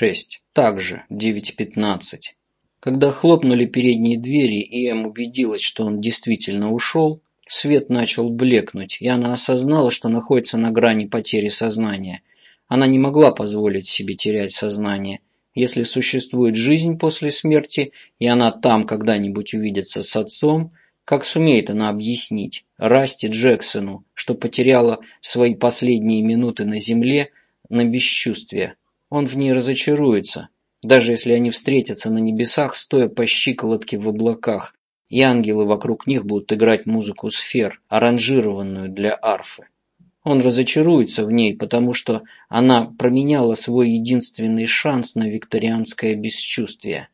шесть. Также девять пятнадцать. Когда хлопнули передние двери, и Эм убедилась, что он действительно ушел, свет начал блекнуть, и она осознала, что находится на грани потери сознания. Она не могла позволить себе терять сознание. Если существует жизнь после смерти, и она там когда-нибудь увидится с отцом, как сумеет она объяснить Расти Джексону, что потеряла свои последние минуты на земле на бесчувствие? Он в ней разочаруется, даже если они встретятся на небесах, стоя по щиколотке в облаках, и ангелы вокруг них будут играть музыку сфер, аранжированную для арфы. Он разочаруется в ней, потому что она променяла свой единственный шанс на викторианское бесчувствие.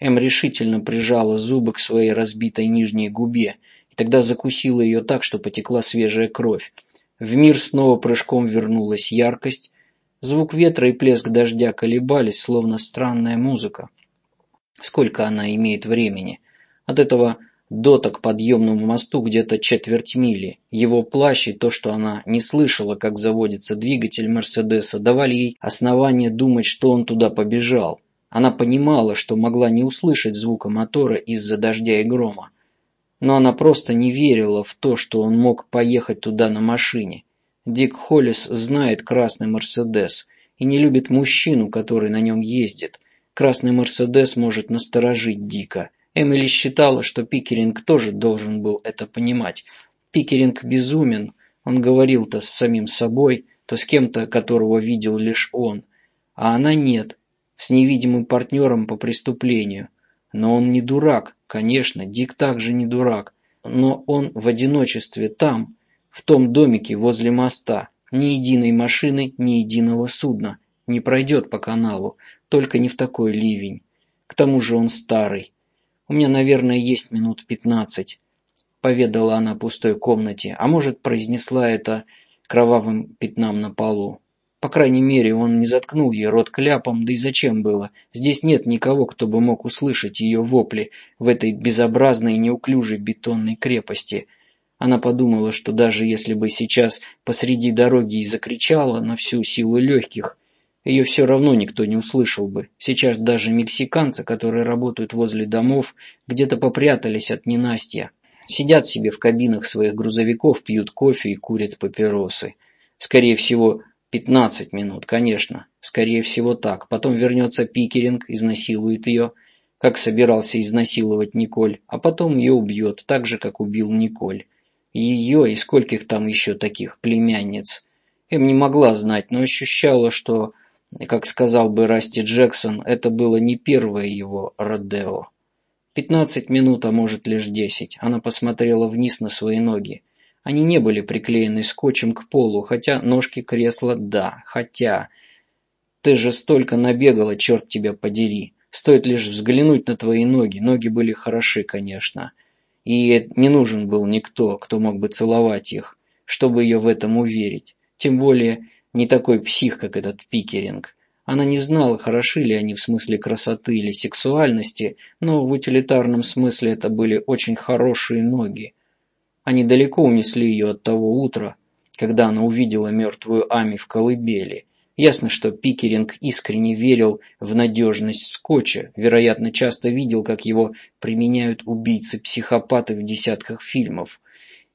Эм решительно прижала зубы к своей разбитой нижней губе, и тогда закусила ее так, что потекла свежая кровь. В мир снова прыжком вернулась яркость, Звук ветра и плеск дождя колебались, словно странная музыка. Сколько она имеет времени? От этого дота к подъемному мосту где-то четверть мили. Его плащ и то, что она не слышала, как заводится двигатель Мерседеса, давали ей основание думать, что он туда побежал. Она понимала, что могла не услышать звука мотора из-за дождя и грома. Но она просто не верила в то, что он мог поехать туда на машине. Дик Холлис знает красный Мерседес и не любит мужчину, который на нем ездит. Красный Мерседес может насторожить Дика. Эмили считала, что Пикеринг тоже должен был это понимать. Пикеринг безумен, он говорил то с самим собой, то с кем-то, которого видел лишь он. А она нет, с невидимым партнером по преступлению. Но он не дурак, конечно, Дик также не дурак. Но он в одиночестве там, в том домике возле моста ни единой машины, ни единого судна не пройдет по каналу, только не в такой ливень. К тому же он старый. У меня, наверное, есть минут пятнадцать, поведала она пустой комнате, а может, произнесла это кровавым пятнам на полу. По крайней мере, он не заткнул ей рот кляпом, да и зачем было? Здесь нет никого, кто бы мог услышать ее вопли в этой безобразной неуклюжей бетонной крепости – она подумала, что даже если бы сейчас посреди дороги и закричала на всю силу легких, ее все равно никто не услышал бы. Сейчас даже мексиканцы, которые работают возле домов, где-то попрятались от ненастья. Сидят себе в кабинах своих грузовиков, пьют кофе и курят папиросы. Скорее всего, 15 минут, конечно. Скорее всего так. Потом вернется Пикеринг, изнасилует ее, как собирался изнасиловать Николь, а потом ее убьет, так же, как убил Николь. Ее и скольких там еще таких племянниц. Эм не могла знать, но ощущала, что, как сказал бы Расти Джексон, это было не первое его родео. Пятнадцать минут, а может лишь десять. Она посмотрела вниз на свои ноги. Они не были приклеены скотчем к полу, хотя ножки кресла – да, хотя... Ты же столько набегала, черт тебя подери. Стоит лишь взглянуть на твои ноги. Ноги были хороши, конечно и не нужен был никто, кто мог бы целовать их, чтобы ее в этом уверить. Тем более не такой псих, как этот Пикеринг. Она не знала, хороши ли они в смысле красоты или сексуальности, но в утилитарном смысле это были очень хорошие ноги. Они далеко унесли ее от того утра, когда она увидела мертвую Ами в колыбели, Ясно, что Пикеринг искренне верил в надежность скотча, вероятно, часто видел, как его применяют убийцы-психопаты в десятках фильмов.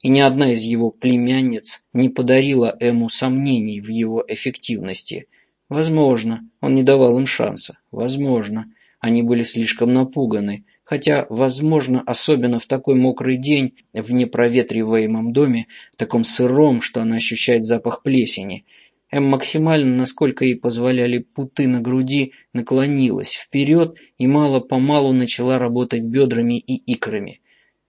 И ни одна из его племянниц не подарила Эму сомнений в его эффективности. Возможно, он не давал им шанса. Возможно, они были слишком напуганы. Хотя, возможно, особенно в такой мокрый день в непроветриваемом доме, таком сыром, что она ощущает запах плесени – Эм максимально, насколько ей позволяли путы на груди, наклонилась вперед и мало-помалу начала работать бедрами и икрами,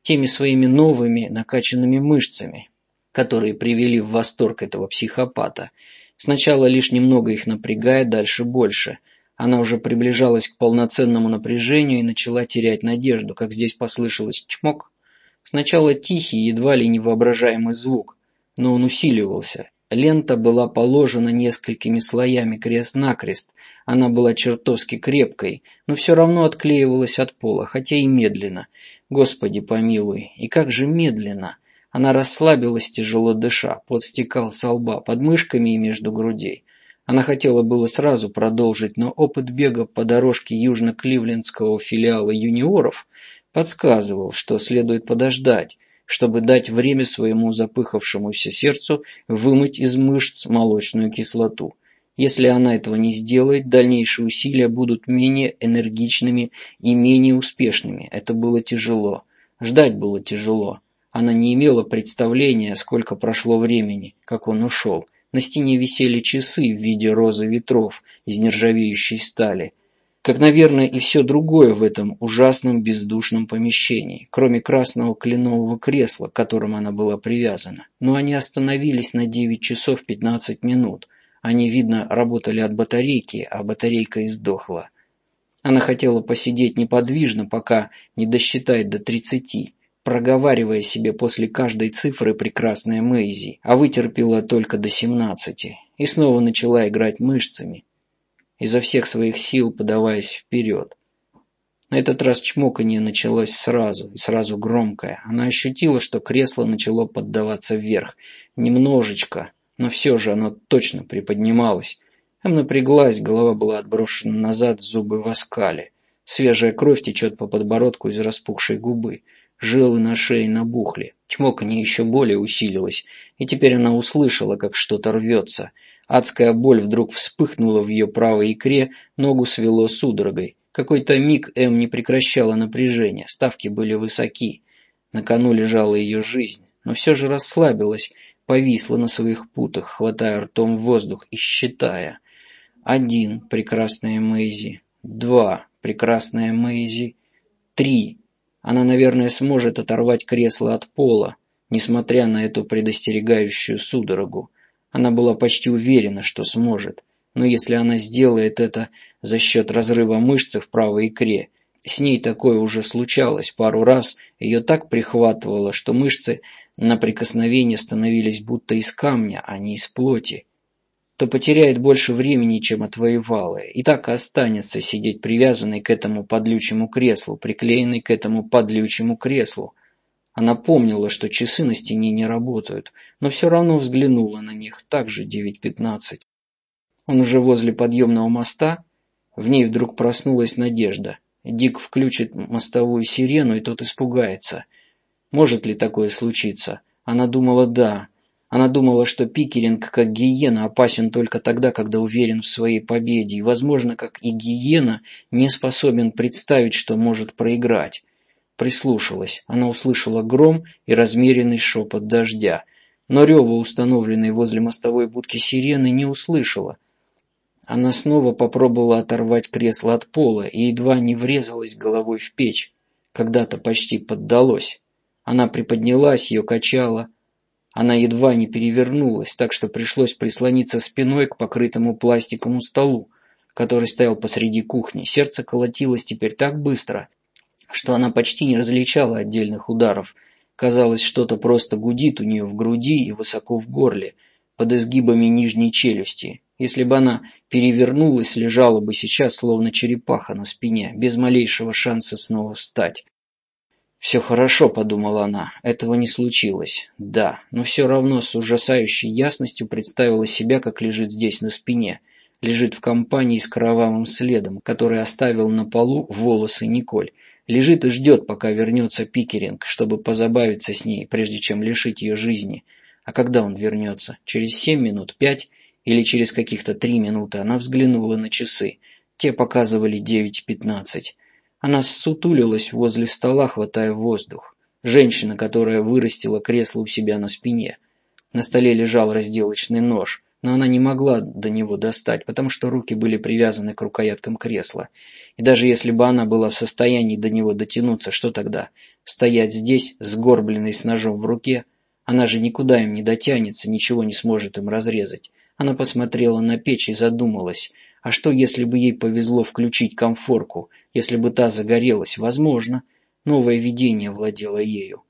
теми своими новыми накачанными мышцами, которые привели в восторг этого психопата. Сначала лишь немного их напрягая, дальше больше. Она уже приближалась к полноценному напряжению и начала терять надежду, как здесь послышалось чмок. Сначала тихий, едва ли невоображаемый звук, но он усиливался, Лента была положена несколькими слоями крест-накрест. Она была чертовски крепкой, но все равно отклеивалась от пола, хотя и медленно. Господи помилуй, и как же медленно! Она расслабилась, тяжело дыша, пот стекал со лба, под мышками и между грудей. Она хотела было сразу продолжить, но опыт бега по дорожке южно-кливлендского филиала юниоров подсказывал, что следует подождать, чтобы дать время своему запыхавшемуся сердцу вымыть из мышц молочную кислоту. Если она этого не сделает, дальнейшие усилия будут менее энергичными и менее успешными. Это было тяжело. Ждать было тяжело. Она не имела представления, сколько прошло времени, как он ушел. На стене висели часы в виде розы ветров из нержавеющей стали. Как, наверное, и все другое в этом ужасном бездушном помещении, кроме красного кленового кресла, к которому она была привязана. Но они остановились на 9 часов 15 минут. Они, видно, работали от батарейки, а батарейка издохла. Она хотела посидеть неподвижно, пока не досчитает до тридцати проговаривая себе после каждой цифры прекрасная Мэйзи, а вытерпела только до семнадцати, и снова начала играть мышцами, изо всех своих сил подаваясь вперед. На этот раз чмоканье началось сразу, и сразу громкое. Она ощутила, что кресло начало поддаваться вверх. Немножечко, но все же оно точно приподнималось. Там напряглась, голова была отброшена назад, зубы в оскале. Свежая кровь течет по подбородку из распухшей губы. Жилы на шее набухли. Чмоканье еще более усилилось, и теперь она услышала, как что-то рвется. Адская боль вдруг вспыхнула в ее правой икре, ногу свело судорогой. Какой-то миг М не прекращала напряжение, ставки были высоки. На кону лежала ее жизнь, но все же расслабилась, повисла на своих путах, хватая ртом воздух и считая. Один, прекрасная Мэйзи. Два, прекрасная Мэйзи. Три, она, наверное, сможет оторвать кресло от пола, несмотря на эту предостерегающую судорогу. Она была почти уверена, что сможет. Но если она сделает это за счет разрыва мышцы в правой икре, с ней такое уже случалось пару раз, ее так прихватывало, что мышцы на прикосновение становились будто из камня, а не из плоти то потеряет больше времени, чем отвоевала, и так и останется сидеть привязанной к этому подлючему креслу, приклеенной к этому подлючему креслу. Она помнила, что часы на стене не работают, но все равно взглянула на них, также 9.15. Он уже возле подъемного моста, в ней вдруг проснулась надежда. Дик включит мостовую сирену, и тот испугается. Может ли такое случиться? Она думала «да», она думала, что Пикеринг, как гиена, опасен только тогда, когда уверен в своей победе, и, возможно, как и гиена, не способен представить, что может проиграть. Прислушалась. Она услышала гром и размеренный шепот дождя, но рева, установленной возле мостовой будки сирены, не услышала. Она снова попробовала оторвать кресло от пола и едва не врезалась головой в печь. Когда-то почти поддалось. Она приподнялась, ее качало, она едва не перевернулась, так что пришлось прислониться спиной к покрытому пластиковому столу, который стоял посреди кухни. Сердце колотилось теперь так быстро, что она почти не различала отдельных ударов. Казалось, что-то просто гудит у нее в груди и высоко в горле, под изгибами нижней челюсти. Если бы она перевернулась, лежала бы сейчас, словно черепаха на спине, без малейшего шанса снова встать. «Все хорошо», — подумала она, — «этого не случилось». Да, но все равно с ужасающей ясностью представила себя, как лежит здесь на спине. Лежит в компании с кровавым следом, который оставил на полу волосы Николь. Лежит и ждет, пока вернется Пикеринг, чтобы позабавиться с ней, прежде чем лишить ее жизни. А когда он вернется? Через семь минут, пять или через каких-то три минуты она взглянула на часы. Те показывали девять пятнадцать. Она ссутулилась возле стола, хватая воздух. Женщина, которая вырастила кресло у себя на спине. На столе лежал разделочный нож, но она не могла до него достать, потому что руки были привязаны к рукояткам кресла. И даже если бы она была в состоянии до него дотянуться, что тогда? Стоять здесь, сгорбленной с ножом в руке? Она же никуда им не дотянется, ничего не сможет им разрезать. Она посмотрела на печь и задумалась – а что, если бы ей повезло включить комфорку, если бы та загорелась? Возможно. Новое видение владело ею.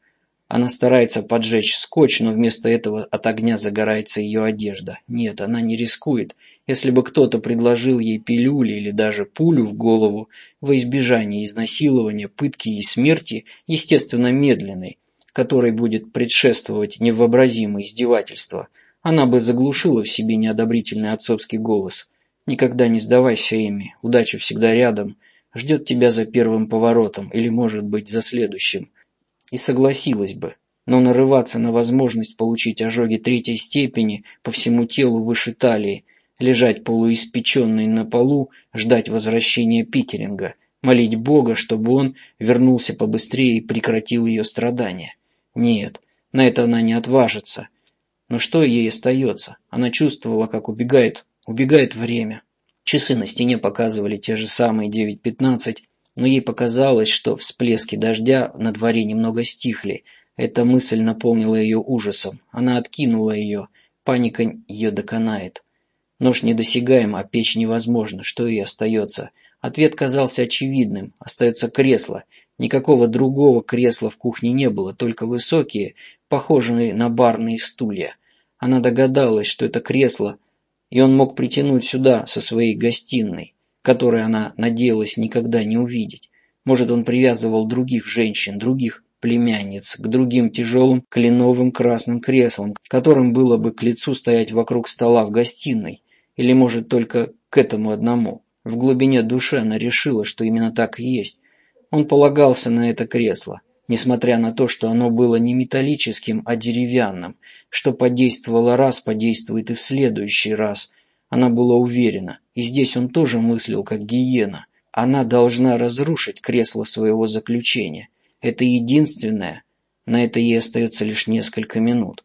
Она старается поджечь скотч, но вместо этого от огня загорается ее одежда. Нет, она не рискует. Если бы кто-то предложил ей пилюли или даже пулю в голову во избежание изнасилования, пытки и смерти, естественно, медленной, которой будет предшествовать невообразимое издевательство, Она бы заглушила в себе неодобрительный отцовский голос. «Никогда не сдавайся, Эми, удача всегда рядом, ждет тебя за первым поворотом или, может быть, за следующим». И согласилась бы, но нарываться на возможность получить ожоги третьей степени по всему телу выше талии, лежать полуиспеченной на полу, ждать возвращения Пикеринга, молить Бога, чтобы он вернулся побыстрее и прекратил ее страдания. Нет, на это она не отважится. Но что ей остается? Она чувствовала, как убегает, убегает время. Часы на стене показывали те же самые 9.15, но ей показалось, что всплески дождя на дворе немного стихли. Эта мысль наполнила ее ужасом. Она откинула ее. Паника ее доконает. Нож недосягаем, а печь невозможно. Что ей остается? Ответ казался очевидным. Остается кресло. Никакого другого кресла в кухне не было, только высокие, похожие на барные стулья. Она догадалась, что это кресло, и он мог притянуть сюда со своей гостиной, которой она надеялась никогда не увидеть. Может, он привязывал других женщин, других племянниц к другим тяжелым кленовым красным креслам, которым было бы к лицу стоять вокруг стола в гостиной, или, может, только к этому одному. В глубине души она решила, что именно так и есть. Он полагался на это кресло, несмотря на то, что оно было не металлическим, а деревянным, что подействовало раз, подействует и в следующий раз. Она была уверена, и здесь он тоже мыслил, как гиена. Она должна разрушить кресло своего заключения. Это единственное. На это ей остается лишь несколько минут.